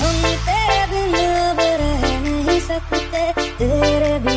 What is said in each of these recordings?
हम तेरे नहीं सकते तेरे बिन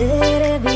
Did it.